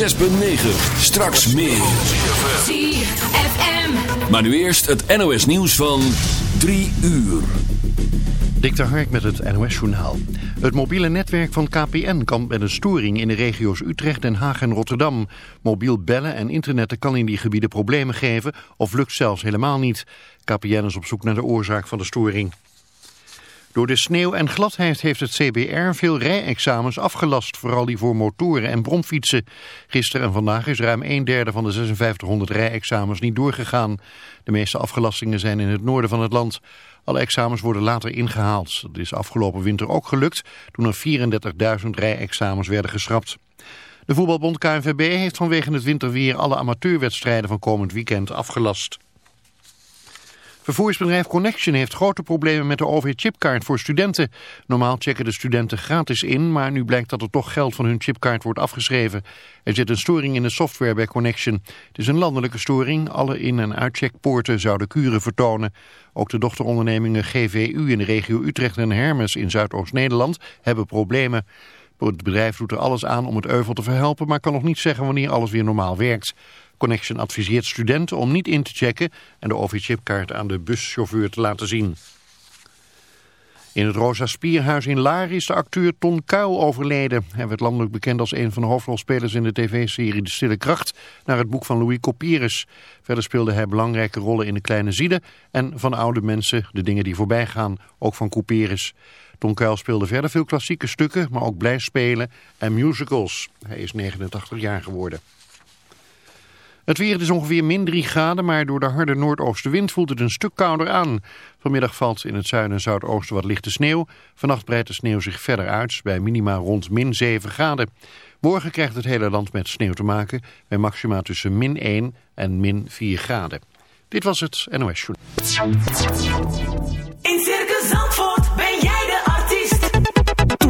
6.9. Straks meer. ZFM. Maar nu eerst het NOS nieuws van 3 uur. Dik de Hark met het NOS-journaal. Het mobiele netwerk van KPN kan met een storing in de regio's Utrecht, Den Haag en Rotterdam. Mobiel bellen en internetten kan in die gebieden problemen geven of lukt zelfs helemaal niet. KPN is op zoek naar de oorzaak van de storing. Door de sneeuw en gladheid heeft het CBR veel rijexamens afgelast, vooral die voor motoren en bromfietsen. Gisteren en vandaag is ruim een derde van de 5600 rijexamens niet doorgegaan. De meeste afgelastingen zijn in het noorden van het land. Alle examens worden later ingehaald. Dat is afgelopen winter ook gelukt toen er 34.000 rijexamens werden geschrapt. De voetbalbond KNVB heeft vanwege het winterweer alle amateurwedstrijden van komend weekend afgelast. Vervoersbedrijf Connection heeft grote problemen met de OV-chipkaart voor studenten. Normaal checken de studenten gratis in, maar nu blijkt dat er toch geld van hun chipkaart wordt afgeschreven. Er zit een storing in de software bij Connection. Het is een landelijke storing. Alle in- en uitcheckpoorten zouden kuren vertonen. Ook de dochterondernemingen GVU in de regio Utrecht en Hermes in Zuidoost-Nederland hebben problemen. Het bedrijf doet er alles aan om het euvel te verhelpen, maar kan nog niet zeggen wanneer alles weer normaal werkt. Connection adviseert studenten om niet in te checken en de OV-chipkaart aan de buschauffeur te laten zien. In het Rosa Spierhuis in Laar is de acteur Ton Kuil overleden. Hij werd landelijk bekend als een van de hoofdrolspelers in de tv-serie De Stille Kracht... naar het boek van Louis Copierus. Verder speelde hij belangrijke rollen in De Kleine Zielen... en van oude mensen, de dingen die voorbij gaan, ook van Copierus. Ton Kuil speelde verder veel klassieke stukken, maar ook blijspelen en musicals. Hij is 89 jaar geworden. Het weer is ongeveer min 3 graden, maar door de harde noordoostenwind voelt het een stuk kouder aan. Vanmiddag valt in het zuiden en zuidoosten wat lichte sneeuw. Vannacht breidt de sneeuw zich verder uit, bij minima rond min 7 graden. Morgen krijgt het hele land met sneeuw te maken, bij maxima tussen min 1 en min 4 graden. Dit was het NOS Journal. In Circus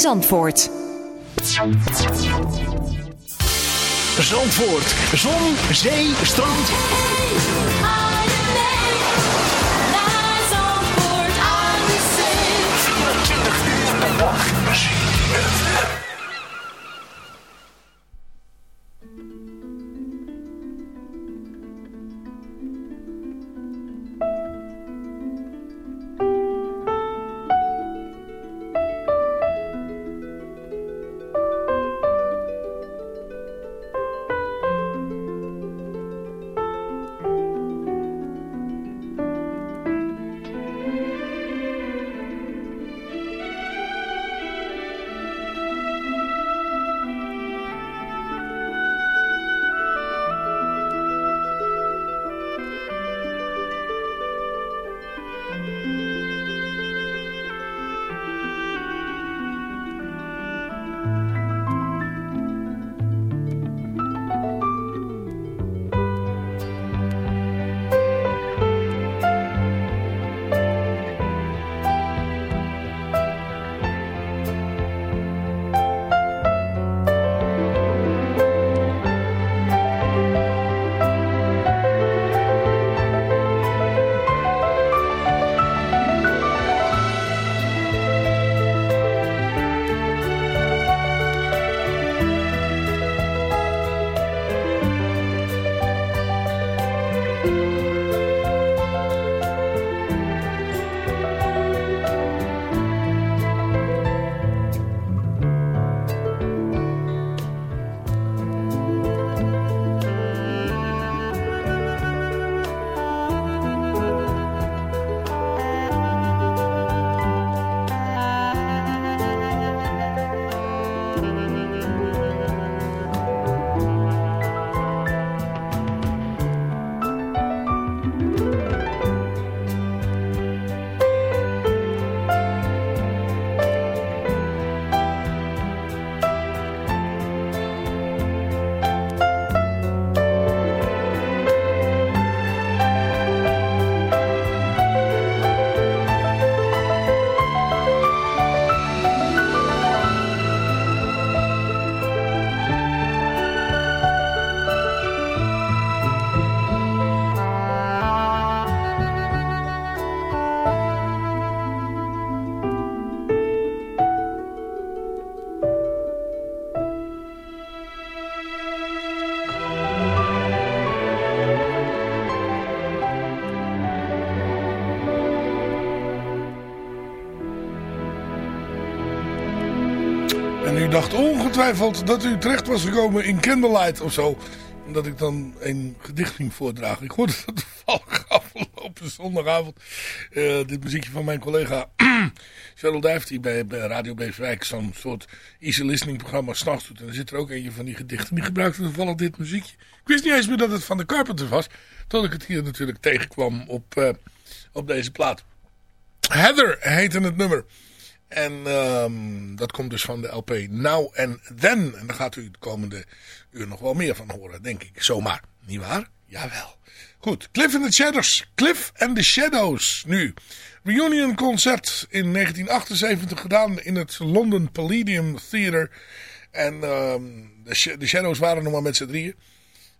Zandvoort. Zandvoort, zon, zee, strand. Dacht ongetwijfeld dat u terecht was gekomen in Candlelight of zo. Omdat ik dan een gedicht ging voordragen. Ik hoorde dat toevallig afgelopen zondagavond. Uh, dit muziekje van mijn collega Cheryl Dijf. Die bij, bij Radio Beefwijk zo'n soort easy listening programma s'nachts doet. En er zit er ook eentje van die gedichten. Die gebruikte toevallig dit muziekje. Ik wist niet eens meer dat het van de Carpenters was. Tot ik het hier natuurlijk tegenkwam op, uh, op deze plaat. Heather heette het nummer. En um, dat komt dus van de LP Now and Then. En daar gaat u de komende uur nog wel meer van horen, denk ik. Zomaar. Niet waar? Jawel. Goed, Cliff and the Shadows. Cliff and the Shadows. Nu, reunion concert in 1978 gedaan in het London Palladium Theatre. En um, de, de Shadows waren nog maar met z'n drieën.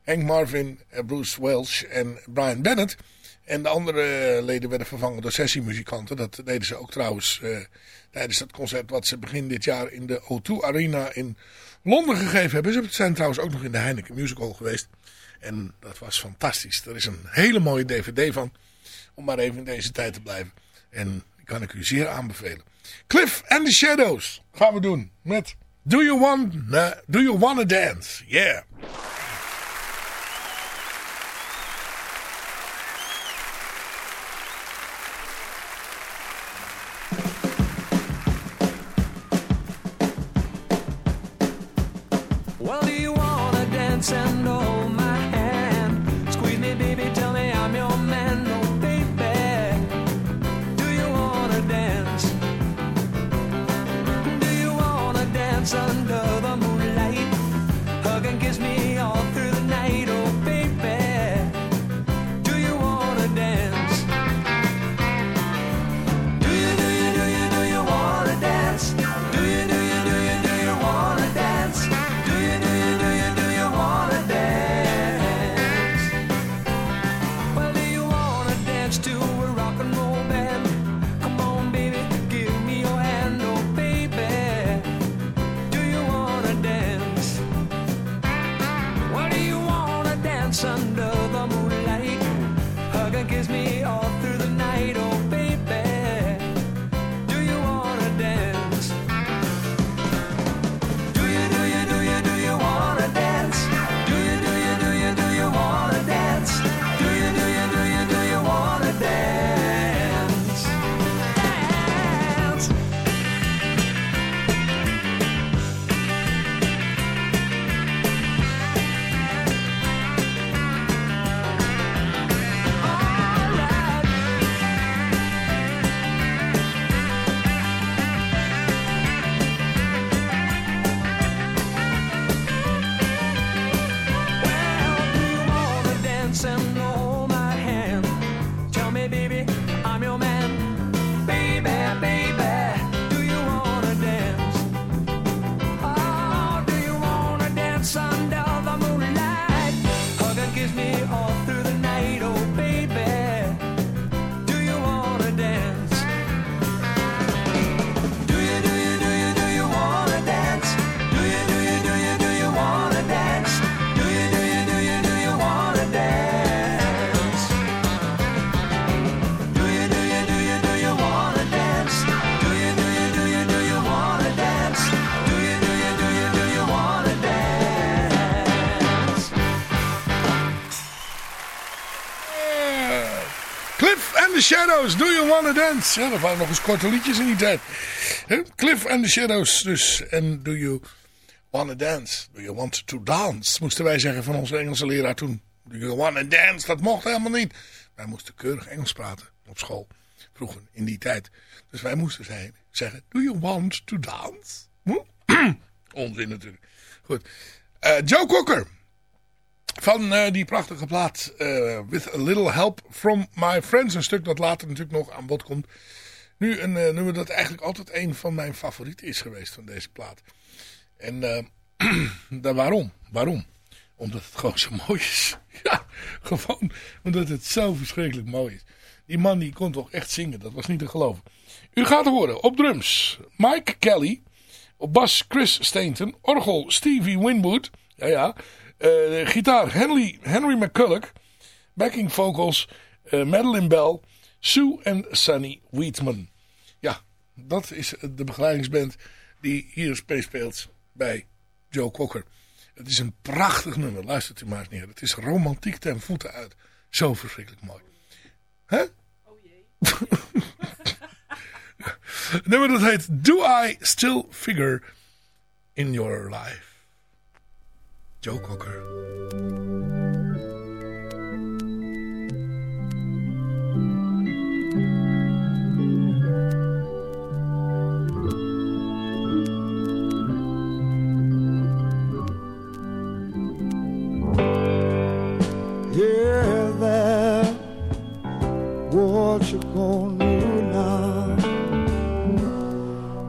Hank Marvin, Bruce Welch en Brian Bennett. En de andere leden werden vervangen door sessiemuzikanten. Dat deden ze ook trouwens uh, tijdens dat concert wat ze begin dit jaar in de O2 Arena in Londen gegeven hebben. Ze zijn trouwens ook nog in de Heineken Musical geweest. En dat was fantastisch. Er is een hele mooie dvd van. Om maar even in deze tijd te blijven. En die kan ik u zeer aanbevelen. Cliff and the Shadows gaan we doen. Met Do You Want, Do you wanna Dance? Yeah. Do You Wanna Dance? Ja, dat waren nog eens korte liedjes in die tijd. Cliff and the Shadows dus. En Do You Wanna Dance? Do You Want To Dance? Moesten wij zeggen van onze Engelse leraar toen. Do You Wanna Dance? Dat mocht helemaal niet. Wij moesten keurig Engels praten op school. Vroeger, in die tijd. Dus wij moesten zeggen, Do You Want To Dance? Hm? Onzin natuurlijk. Goed. Uh, Joe Cocker. Van uh, die prachtige plaat uh, With a Little Help From My Friends. Een stuk dat later natuurlijk nog aan bod komt. Nu een uh, dat eigenlijk altijd een van mijn favorieten is geweest van deze plaat. En daar waarom? Waarom? Omdat het gewoon zo mooi is. ja, gewoon omdat het zo verschrikkelijk mooi is. Die man die kon toch echt zingen, dat was niet te geloven. U gaat horen op drums Mike Kelly. Op bas Chris Stainton. Orgel Stevie Winwood. Ja, ja. Uh, gitaar Henry, Henry McCulloch. Backing vocals uh, Madeline Bell. Sue en Sunny Wheatman. Ja, dat is de begeleidingsband die hier speelt bij Joe Cocker. Het is een prachtig nummer. Luistert u maar eens neer. Het is romantiek ten voeten uit. Zo verschrikkelijk mooi. Hè? Oh jee. Nummer dat heet Do I Still Figure in Your Life? Joe Cocker. Yeah, what you gonna do now?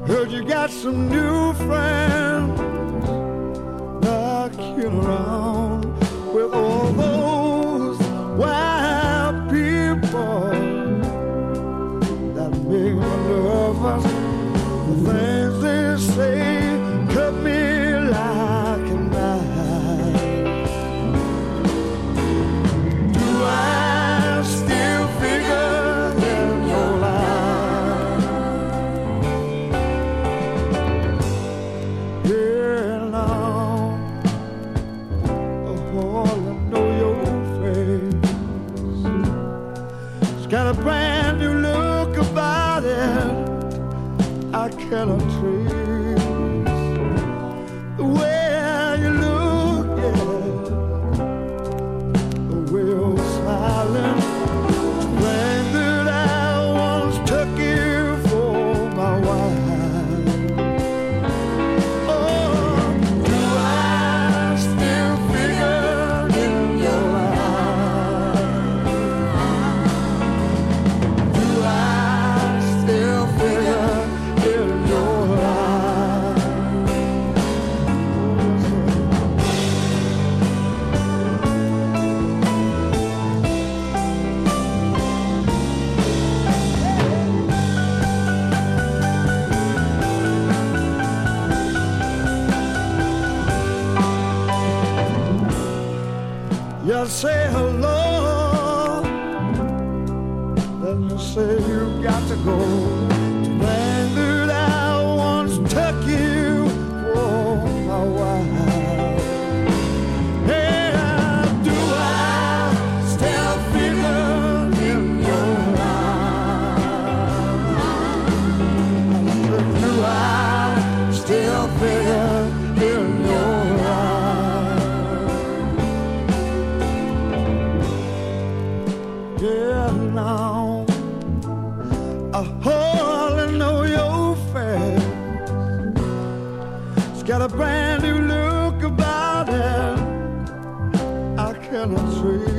Heard you got some new friends knocking around with all those I hardly know your face. It's got a brand new look about it. I cannot see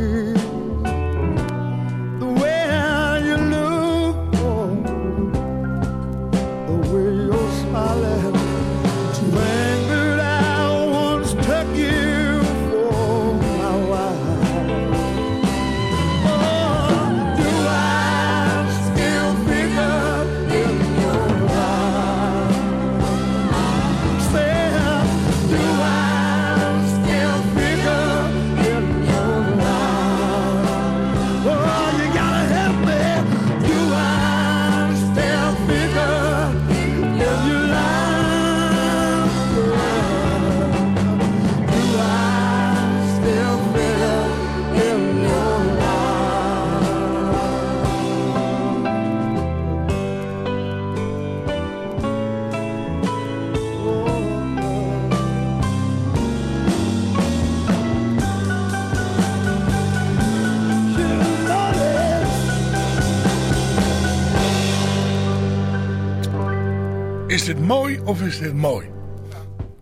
mooi of is dit mooi?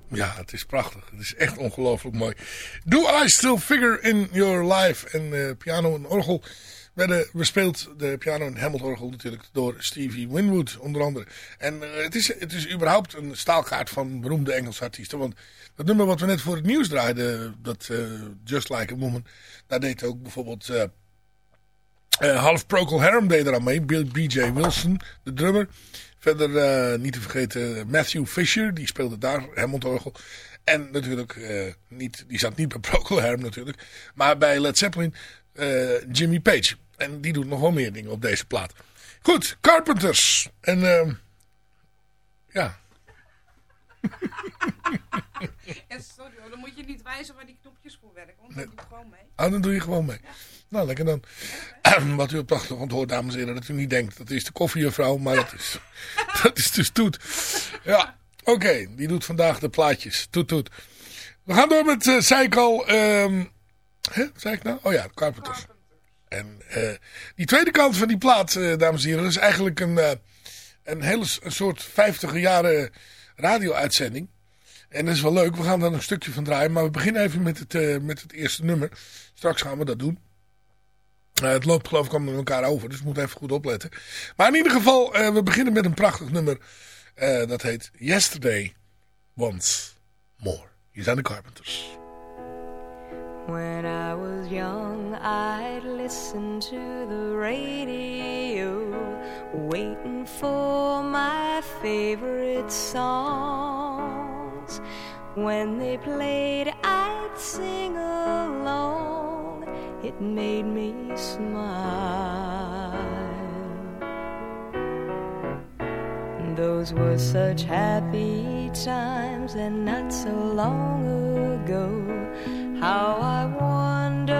Ja, het is prachtig. Het is echt ongelooflijk mooi. Do I Still Figure in Your Life? En eh, piano en orgel werden bespeeld. De piano en Hammond-orgel natuurlijk door Stevie Winwood onder andere. En eh, het, is, het is überhaupt een staalkaart van beroemde Engelse artiesten. Want dat nummer wat we net voor het nieuws draaiden, dat eh, Just Like a Woman, daar deed ook bijvoorbeeld... half Procol Harum deed er aan mee. B.J. Wilson, de drummer. Verder eh, niet te vergeten Matthew Fisher, die speelde daar Hammond-orgel. En natuurlijk, eh, niet, die zat niet bij Procol natuurlijk. Maar bij Led Zeppelin eh, Jimmy Page. En die doet nog wel meer dingen op deze plaat. Goed, Carpenters. En ehm, ja, Sorry hoor, dan moet je niet wijzen waar die knopjes voor werken. Want dan doe ik gewoon mee. Ah, dan doe je gewoon mee. Nou, lekker dan. Wat u op de achtergrond hoort, dames en heren, dat u niet denkt dat is de koffiejuffrouw, maar dat is, dat is dus Toet. Ja, oké, die doet vandaag de plaatjes. Toet, toet. We gaan door met, uh, zei ik al, hè, zei ik nou? Oh ja, Carpenters. En eh, die tweede kant van die plaat, eh, dames en heren, is eigenlijk een, eh, een hele een soort 50 jaren radio-uitzending. En dat is wel leuk, we gaan daar een stukje van draaien. Maar we beginnen even met het, eh, met het eerste nummer. Straks gaan we dat doen. Eh, het loopt geloof ik allemaal met elkaar over, dus we moeten even goed opletten. Maar in ieder geval, eh, we beginnen met een prachtig nummer. Dat heet Yesterday Once More. Hier zijn de Carpenters. When I was young, I'd listen to the radio, waiting for my favorite songs. When they played, I'd sing along. It made me smile. Those were such happy times and not so long ago. How I wondered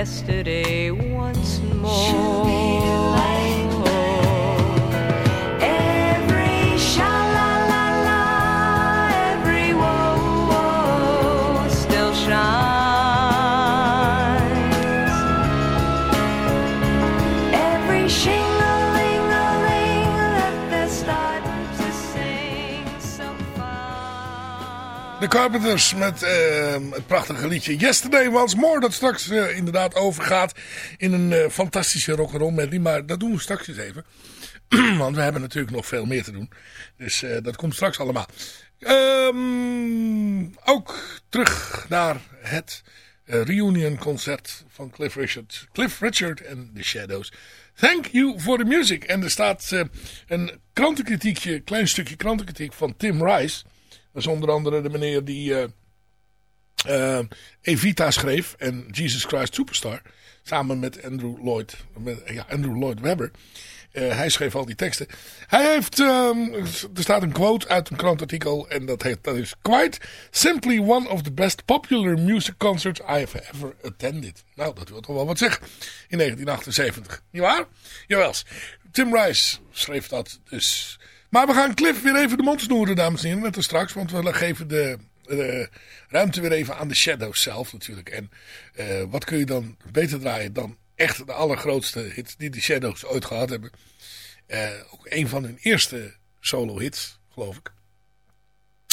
Yesterday Carpenters met eh, het prachtige liedje Yesterday Once More. Dat straks eh, inderdaad overgaat in een eh, fantastische rock'n'roll medley. Maar dat doen we straks eens even. Want we hebben natuurlijk nog veel meer te doen. Dus eh, dat komt straks allemaal. Ehm, ook terug naar het reunion concert van Cliff Richard. Cliff Richard en The Shadows. Thank you for the music. En er staat een krantenkritiekje, klein stukje krantenkritiek van Tim Rice. Dat is onder andere de meneer die eh, eh, Evita schreef en Jesus Christ Superstar. Samen met Andrew Lloyd, ja, Andrew Lloyd Webber. Eh, hij schreef al die teksten. Hij heeft, ehm, er staat een quote uit een krantartikel en dat, heet, dat is quite simply one of the best popular music concerts I have ever attended. Nou, dat wil toch wel wat zeggen. In 1978. Niet waar? Jawel. Tim Rice schreef dat dus. Maar we gaan Cliff weer even de mond snoeren, dames en heren, net als straks. Want we geven de, de ruimte weer even aan de Shadows zelf natuurlijk. En eh, wat kun je dan beter draaien dan echt de allergrootste hits die de Shadows ooit gehad hebben. Eh, ook een van hun eerste solo hits, geloof ik.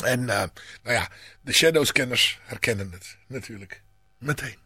En eh, nou ja, de Shadows-kenners herkennen het natuurlijk meteen.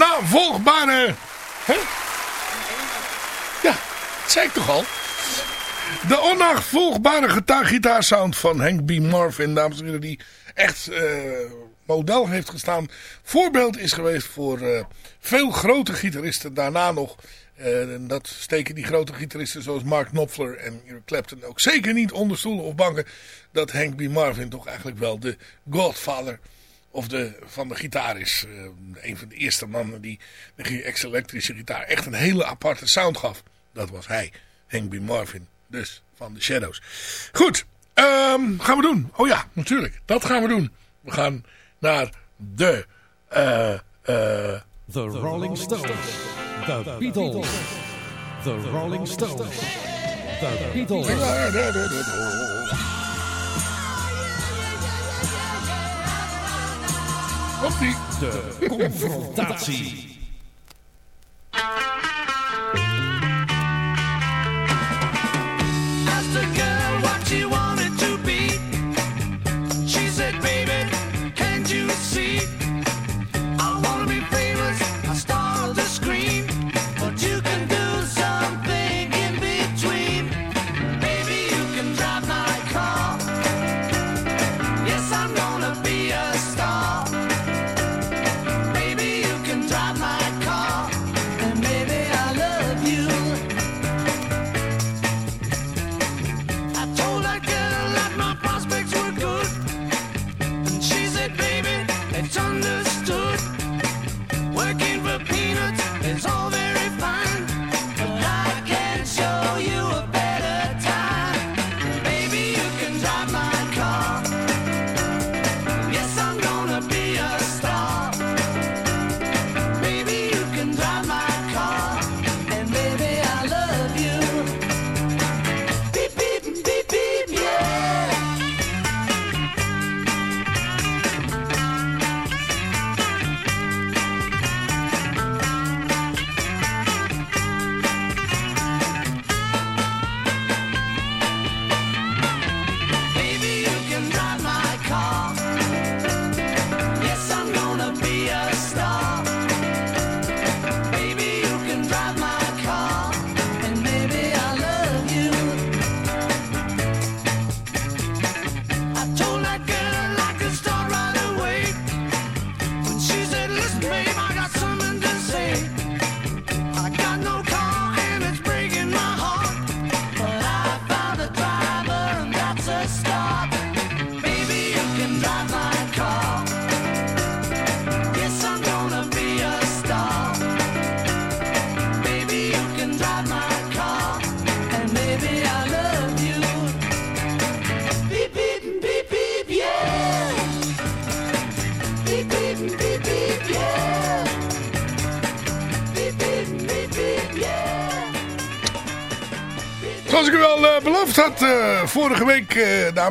De onnavolgbare... Hè? Ja, dat zei ik toch al. De onnavolgbare gita- gitaarsound van Hank B. Marvin, dames en heren, die echt eh, model heeft gestaan. Voorbeeld is geweest voor eh, veel grote gitaristen daarna nog. Eh, en dat steken die grote gitaristen zoals Mark Knopfler en Eric Clapton ook zeker niet onder stoelen of banken. Dat Hank B. Marvin toch eigenlijk wel de godfather of de, van de gitaar is. Eh, een van de eerste mannen die de ex-elektrische gitaar echt een hele aparte sound gaf. Dat was hij, Hank B. Marvin. Dus van de Shadows. Goed, ehm, gaan we doen. Oh ja, natuurlijk. Dat gaan we doen. We gaan naar de... eh eh The Rolling Stones. The Beatles. The Rolling Stones. The Beatles. Komt-ie. De confrontatie.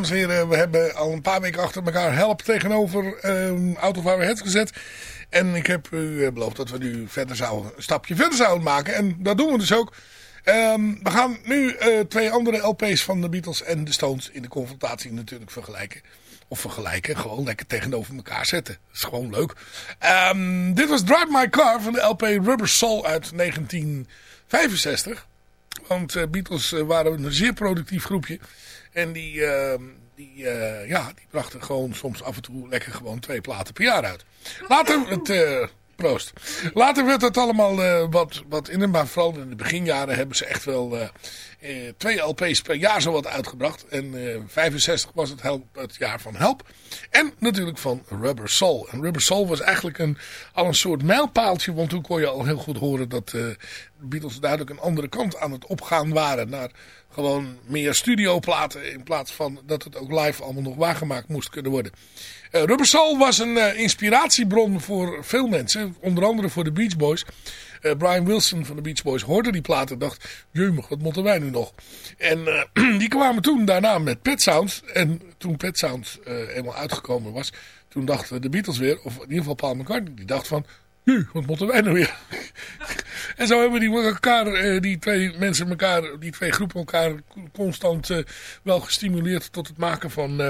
Dames en heren, we hebben al een paar weken achter elkaar help tegenover uh, Autovaarwerheid gezet. En ik heb u eh, beloofd dat we nu verder zouden, een stapje verder zouden maken. En dat doen we dus ook. Ehm, we gaan nu eh, twee andere LP's van de Beatles en de Stones in de confrontatie natuurlijk vergelijken. Of vergelijken, gewoon lekker tegenover elkaar zetten. Dat is gewoon leuk. Ehm, dit was Drive My Car van de LP Rubber Soul uit 1965. Want eh, Beatles waren een zeer productief groepje. En die, ehm, die, eh, ja, die brachten gewoon soms af en toe lekker gewoon twee platen per jaar uit. Later, het, eh, proost. Later werd dat allemaal eh, wat, wat in, maar vooral in de beginjaren hebben ze echt wel twee LP's per jaar zo wat uitgebracht. En eh 65 was het, het jaar van Help. En natuurlijk van Rubber Soul. En Rubber Soul was eigenlijk een, al een soort mijlpaaltje. Want toen kon je al heel goed horen dat de Beatles duidelijk een andere kant aan het opgaan waren. Naar gewoon meer studioplaten. In plaats van dat het ook live allemaal nog waargemaakt moest kunnen worden. Eh, Rubber Soul was een eh, inspiratiebron voor veel mensen. Onder andere voor de Beach Boys. Eh, Brian Wilson van de Beach Boys hoorde die platen en dacht... Jemig, wat moeten wij nu nog? En die kwamen toen daarna met Pet Sounds. En toen Pet Sounds eenmaal uitgekomen was... Toen dachten de Beatles weer, of in ieder geval Paul McCartney... Die dacht van, nu, wat moeten wij nou weer? en zo hebben die, elkaar, eh, die twee mensen elkaar... Die twee groepen elkaar constant eh, wel gestimuleerd... Tot het maken van... eh,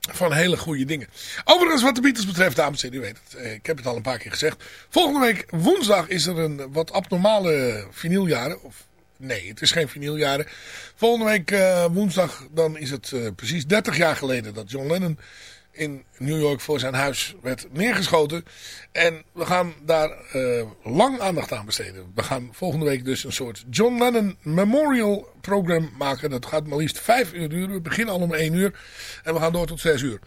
van hele goede dingen. Overigens wat de Beatles betreft, dames en heren, u weet het. Ik heb het al een paar keer gezegd. Volgende week woensdag is er een wat abnormale vinyljaren. Of nee, het is geen vinyljaren. Volgende week woensdag dan is het precies 30 jaar geleden dat John Lennon in New York voor zijn huis werd neergeschoten. En we gaan daar eh, lang aandacht aan besteden. We gaan volgende week dus een soort John Lennon Memorial Program maken. Dat gaat maar liefst vijf uur duren. We beginnen al om één uur. En we gaan door tot zes uur.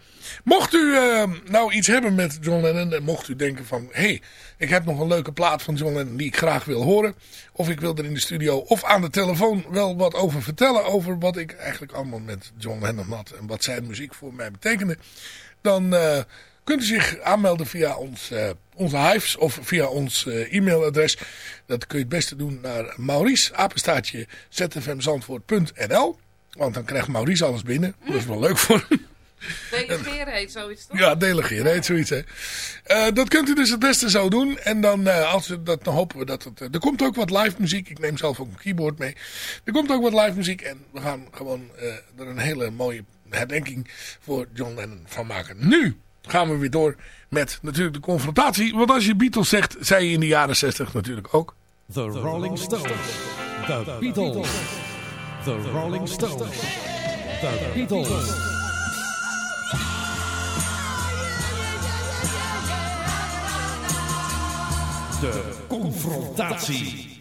Mocht u eh, nou iets hebben met John Lennon. En mocht u denken van... Hé, hey, ik heb nog een leuke plaat van John Lennon die ik graag wil horen. Of ik wil er in de studio of aan de telefoon wel wat over vertellen. Over wat ik eigenlijk allemaal met John Lennon had. En wat zijn muziek voor mij betekende. Dan eh, kunt u zich aanmelden via ons, eh, onze hives of via ons eh, e-mailadres. Dat kun je het beste doen naar Maurice, apenstaatje, zfmzandvoort.nl. Want dan krijgt Maurice alles binnen. Dat is wel leuk voor hem. Delegeren heet zoiets toch? Ja, delegeren heet zoiets. Hè. Dat kunt u dus het beste zo doen. En dan, als we dat, dan hopen we dat het... er komt ook wat live muziek. Ik neem zelf ook een keyboard mee. Er komt ook wat live muziek. En we gaan gewoon er een hele mooie herdenking voor John Lennon van maken. Nu gaan we weer door met natuurlijk de confrontatie. Want als je Beatles zegt, zei je in de jaren 60 natuurlijk ook. The Rolling Stones. The Beatles. The Rolling Stones. The Beatles. De confrontatie.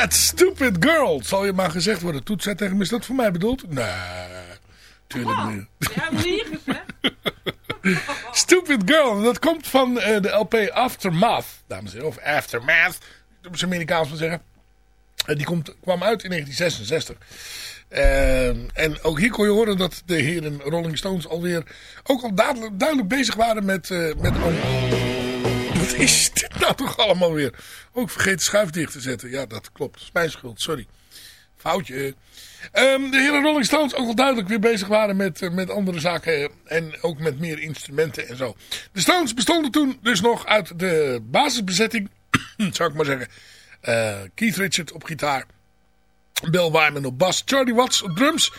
That stupid girl. Zal je maar gezegd worden. Toet zei tegen me, is dat voor mij bedoeld? Nee, tuurlijk niet. Ja, liegen hè? Stupid Girl. Dat komt van eh, de LP Aftermath. Dames en heren. Of Aftermath. Op zijn Amerikaans wil zeggen. En die komt, kwam uit in 1966. Eh, en ook hier kon je horen dat de heren Rolling Stones alweer ook al duidelijk, duidelijk bezig waren met... eh, met wat is dit nou toch allemaal weer? Ook vergeten de schuif dicht te zetten. Ja, dat klopt. Dat mijn schuld. Sorry. Foutje. Ehm, de heren Rolling Stones ook wel duidelijk weer bezig waren met, eh, met andere zaken. En ook met meer instrumenten en zo. De Stones bestonden toen dus nog uit de basisbezetting. zou ik maar zeggen. Eh, Keith Richard op gitaar. Bill Wyman op bas. Charlie Watts op drums.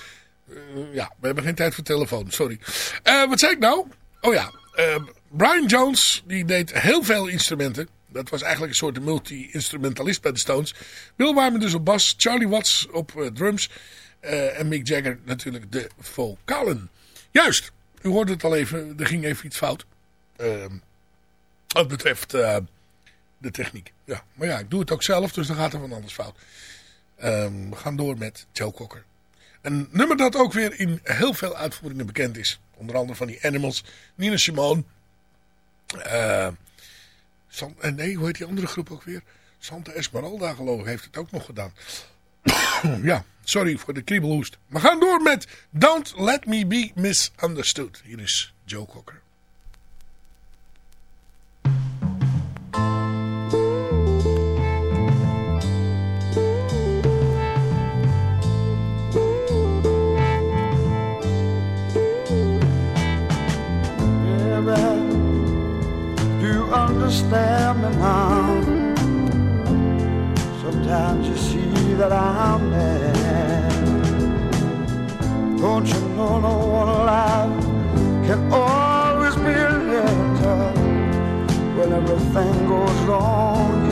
Eh, ja, we hebben geen tijd voor telefoon. Sorry. Eh, wat zei ik nou? Oh ja. Brian Jones. Die deed heel veel instrumenten. Dat was eigenlijk een soort multi-instrumentalist bij de Stones. Bill Wyman dus op bas. Charlie Watts op eh, drums. eh, en Mick Jagger natuurlijk de vocalen. Juist. U hoorde het al even. Er ging even iets fout. Ehm, wat betreft eh, de techniek. Ja, maar ja, ik doe het ook zelf. Dus dan gaat er van alles fout. Ehm, we gaan door met Joe Cocker. Een nummer dat ook weer in heel veel uitvoeringen bekend is. Onder andere van die Animals. Nina Simone. Eh, eh, nee, hoe heet die andere groep ook weer? Santa Esmeralda geloof ik heeft het ook nog gedaan. ja, sorry voor de kriebelhoest. We gaan door met Don't Let Me Be Misunderstood. Hier is Joe Cocker. Understand me now. Sometimes you see that I'm mad. Don't you know no one alive can always be a little When everything goes wrong,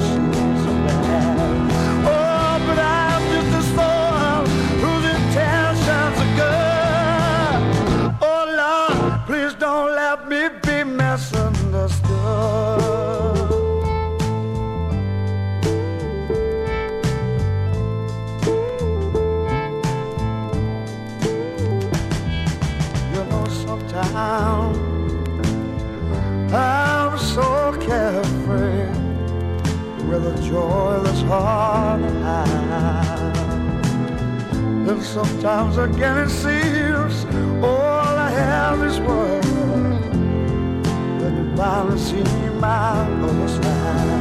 joyless heart and hide. And sometimes again it seems all I have is words. But you finally see my other side.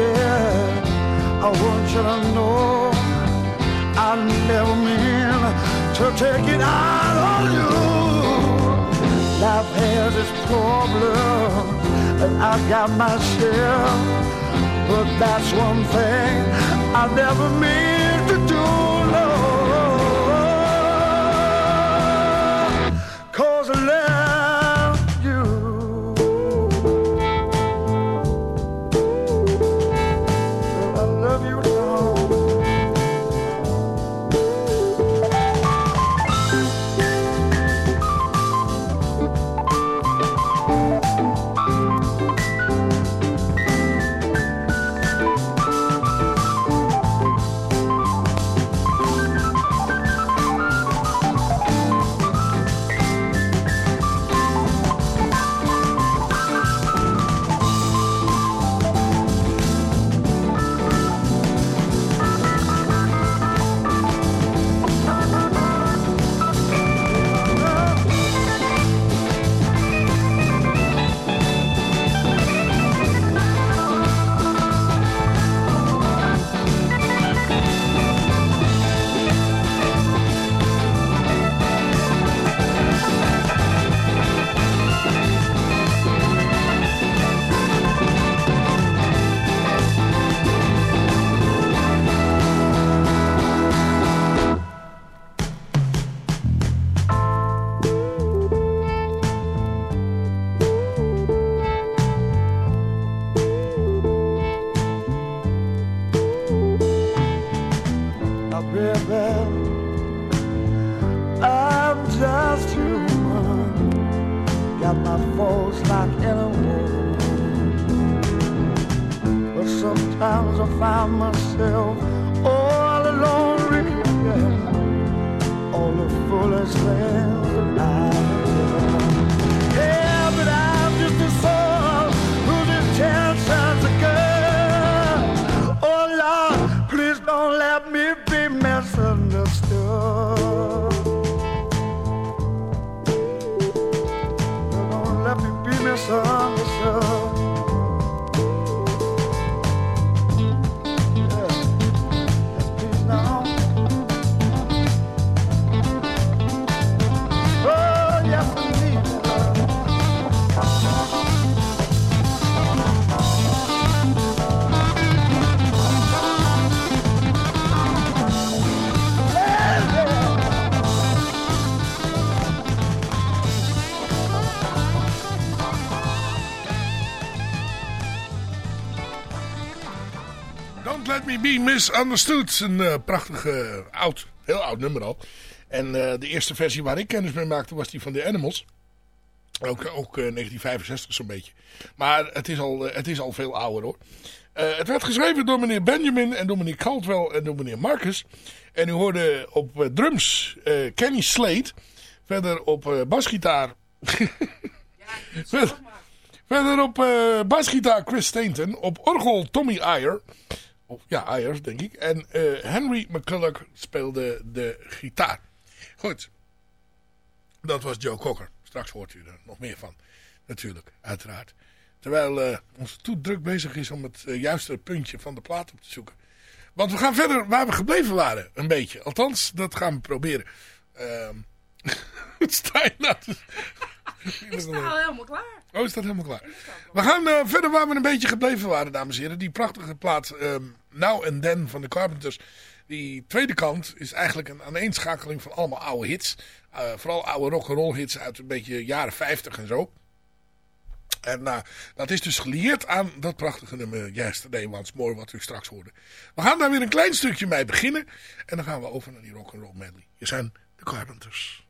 I want you to know I never mean to take it out on you. Life has its problems, and I've got my share. But that's one thing I never mean Be Misunderstood. Een eh, prachtig eh, oud, heel oud nummer al. En eh, de eerste versie waar ik kennis mee maakte was die van The Animals. Ook, ook eh, 1965 zo'n beetje. Maar het is al, eh, het is al veel ouder hoor. Eh, het werd geschreven door meneer Benjamin en door meneer Caldwell en door meneer Marcus. En u hoorde op eh, drums eh, Kenny Slate. Verder op eh, basgitaar... verder, verder op eh, basgitaar Chris Stainton. Op orgel Tommy Ayer. Of, ja, Ayers denk ik. En eh, Henry McCulloch speelde de gitaar. Goed. Dat was Joe Cocker. Straks hoort u er nog meer van. Natuurlijk, uiteraard. Terwijl eh, onze druk bezig is om het eh, juiste puntje van de plaat op te zoeken. Want we gaan verder waar we gebleven waren. Een beetje. Althans, dat gaan we proberen. Ehm het sta je nou sta al helemaal klaar. Oh, is dat helemaal klaar? We gaan eh, verder waar we een beetje gebleven waren, dames en heren. Die prachtige plaat ehm, Now and Then van de Carpenters. Die tweede kant is eigenlijk een aaneenschakeling van allemaal oude hits. Eh, vooral oude rock'n'roll hits uit een beetje jaren 50 en zo. En nou, dat is dus gelieerd aan dat prachtige nummer Yesterday Once More, wat u straks hoorde. We gaan daar weer een klein stukje mee beginnen. En dan gaan we over naar die rock'n'roll medley. Hier zijn de Carpenters.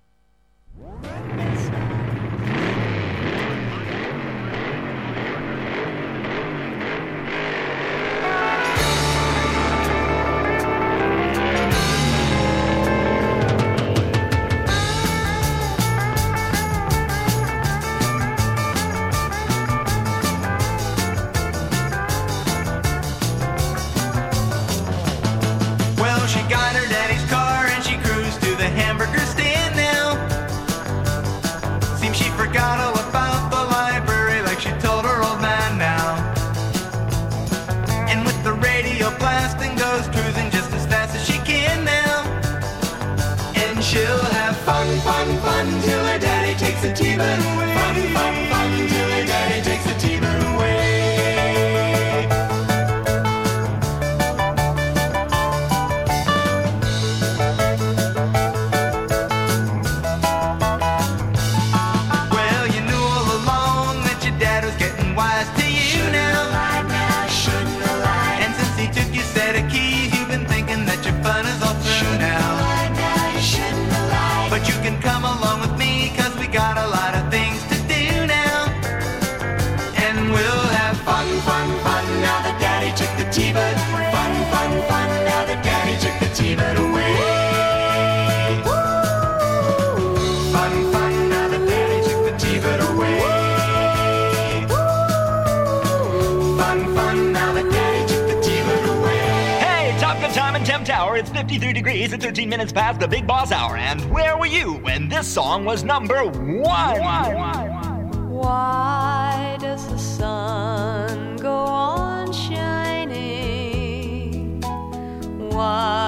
Radio blasting, goes cruising just as fast as she can now. And she'll have fun, fun, fun till her daddy takes the T-bird 53 degrees and 13 minutes past the Big Boss Hour. And where were you when this song was number one? Why does the sun go on shining? Why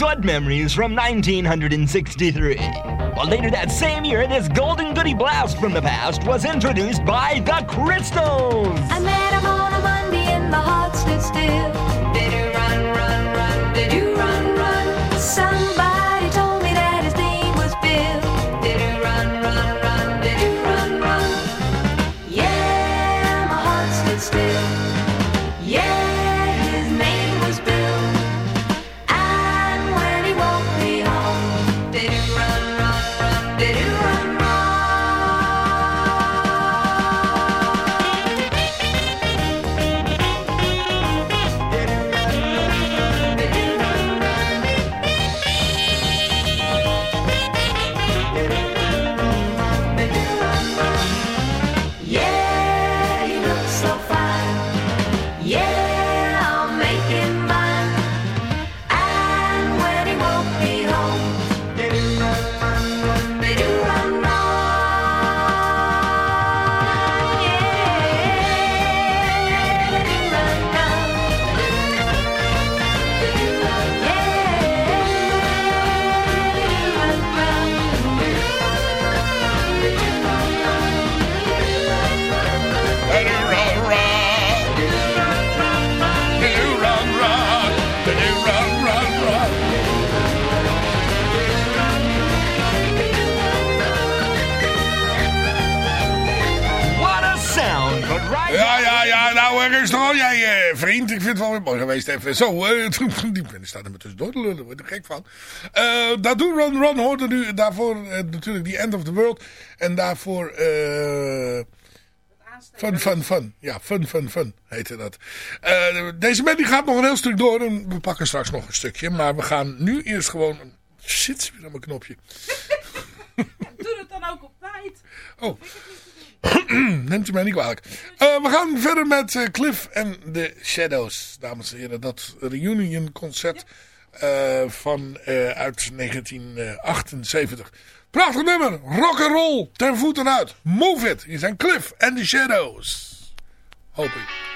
what memories, from 1963. Well, later that same year, this golden goody blast from the past was introduced by the Crystals. I met him on a Monday still. Even zo, eh, die mensen staan er me tussendoor te lullen. Daar word ik er gek van. Eh dat doen Ron Ron hoorde nu daarvoor eh, natuurlijk die End of the World. En daarvoor... eh Fun, fun, fun. Ja, fun, fun, fun heette dat. Eh, deze band die gaat nog een heel stuk door. En we pakken straks nog een stukje. Maar we gaan nu eerst gewoon... Shit, weer aan mijn knopje. Doe het dan ook op tijd. Oh. Neemt u mij niet kwalijk. Eh, we gaan verder met eh, Cliff en the Shadows, dames en heren. Dat reunion concert eh, van, uit 1978. Prachtig nummer. Rock and roll. Ten voeten uit. Move it. Hier zijn Cliff and the Shadows. Hoop ik.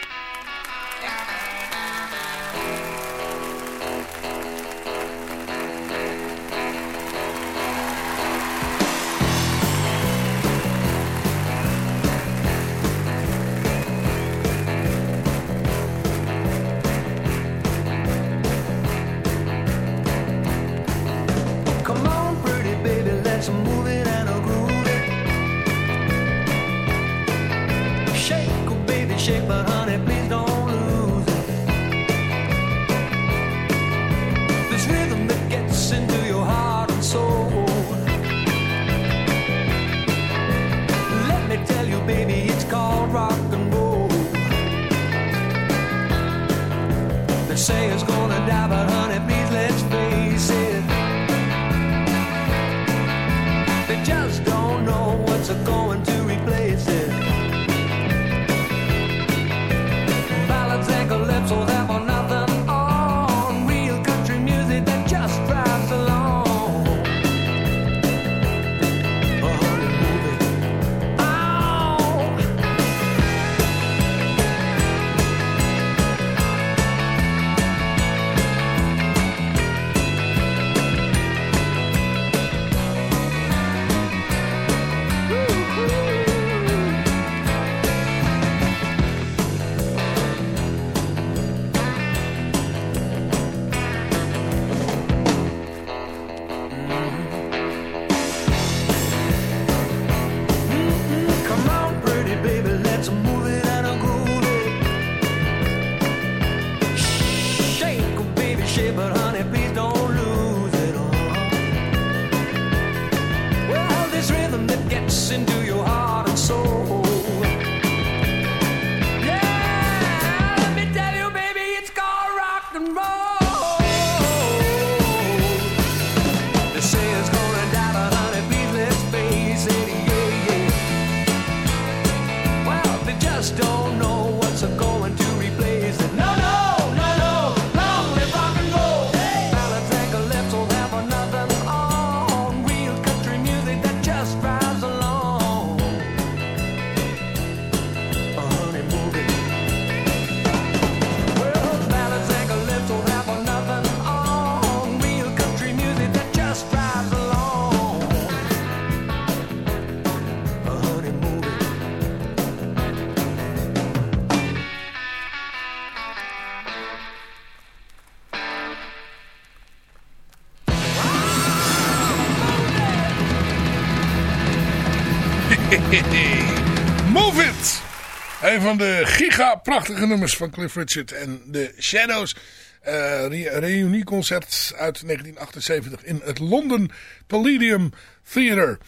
Een van de giga prachtige nummers van Cliff Richard en de Shadows. Re reunieconcert uit 1978 in het London Palladium Theatre.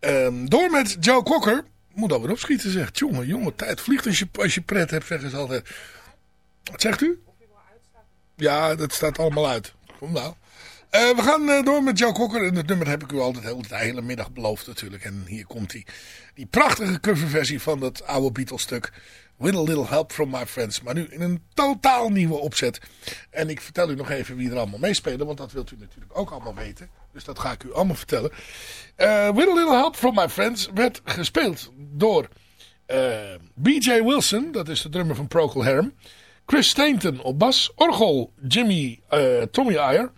Ehm, door met Joe Cocker. Moet alweer opschieten zeg. Jongen, jongen, tijd vliegt als je, als je pret hebt, zeggen ze altijd. Wat zegt u? Ja, dat staat allemaal uit. Kom nou. Eh, we gaan eh, door met Joe Cocker. En dat nummer heb ik u altijd de hele middag beloofd natuurlijk. En hier komt hij. Die prachtige coverversie van dat oude Beatles stuk. With a little help from my friends. Maar nu in een totaal nieuwe opzet. En ik vertel u nog even wie er allemaal meespelen. Want dat wilt u natuurlijk ook allemaal weten. Dus dat ga ik u allemaal vertellen. Eh, With a little help from my friends werd gespeeld door B.J. Wilson. Dat is de drummer van Procol Harum. Chris Stainton op bas. Orgel Jimmy Tommy Iyer.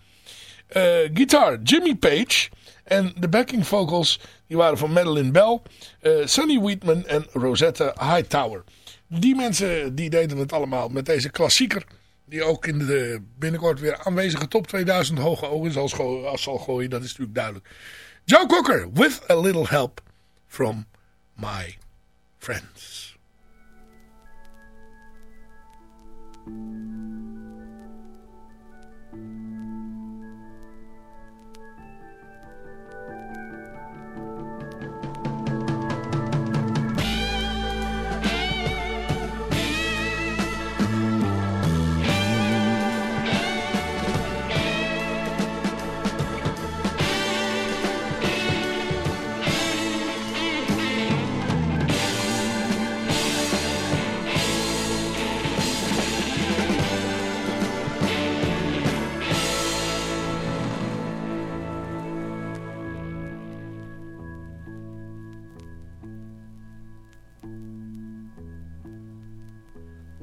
Eh, gitaar Jimmy Page. En de backing vocals die waren van Madeline Bell, eh, Sonny Wheatman en Rosetta Hightower. Die mensen die deden het allemaal met deze klassieker. Die ook in de binnenkort weer aanwezige top 2000 hoge ogen zal, scho- zal gooien. Dat is natuurlijk duidelijk. Joe Cocker, with a little help from my friends.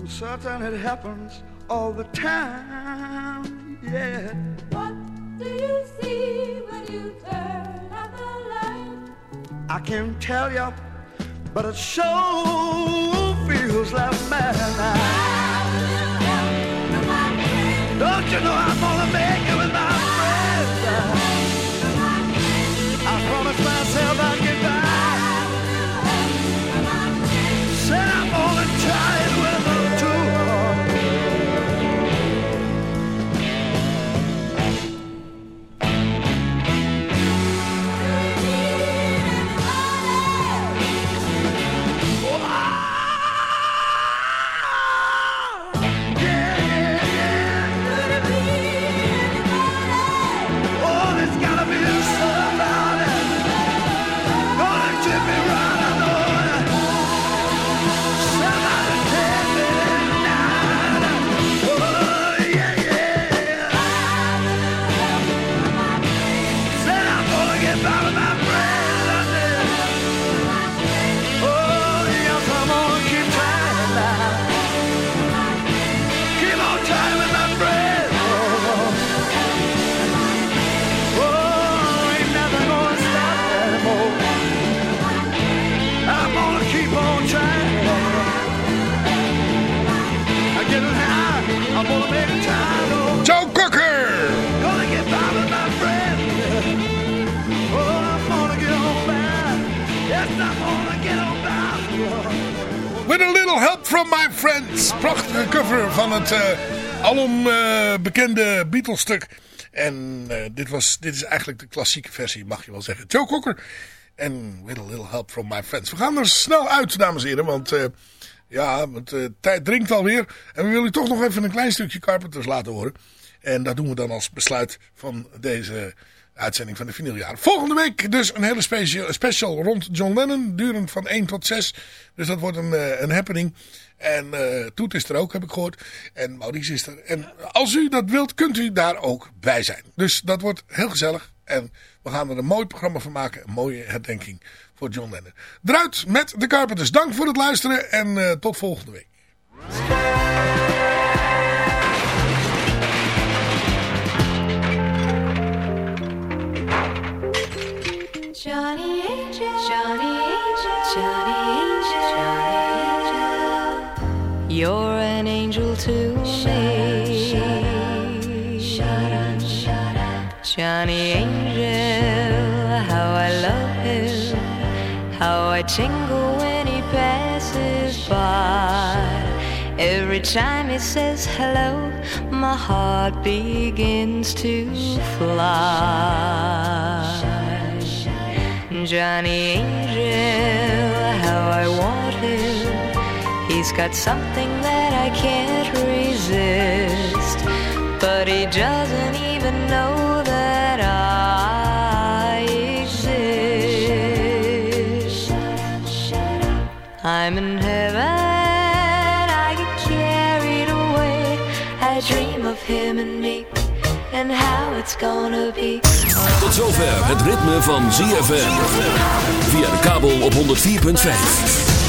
I'm certain it happens all the time. Yeah. What do you see when you turn out the light? I can't tell you, but it sure feels like madness. Don't you know I'm gonna make it with my Prachtige cover van het eh, alom eh, bekende Beatles stuk. En eh, dit, was, dit is eigenlijk de klassieke versie, mag je wel zeggen. Joe Cocker en With a Little Help from My Friends. We gaan er snel uit, dames en heren, want Ja, de tijd dringt alweer. En we willen toch nog even een klein stukje Carpenters laten horen. En dat doen we dan als besluit van deze uitzending van de vinyljaren. Volgende week dus een hele special, special rond John Lennon. Durend van 1 tot 6. Dus dat wordt een, eh, een happening. En eh Toet is er ook, heb ik gehoord. En Maurice is er. En als u dat wilt, kunt u daar ook bij zijn. Dus dat wordt heel gezellig. En we gaan er een mooi programma van maken. Een mooie herdenking voor John Lennon. Druit met de Carpenters. Dank voor het luisteren. En eh, tot volgende week. Johnny Angel, Johnny Angel, Johnny Angel, Johnny Angel. You're an angel to me. Johnny Angel, how I love him, how I tingle when he passes by. Every time he says hello, my heart begins to fly. Johnny Angel, how I want him. He's got something that I can't resist. But he doesn't even know that I exist. I'm in heaven, I get carried away. I dream of him and me and how it's gonna be. Tot zover het ritme van ZFM. Via de kabel op 104.5.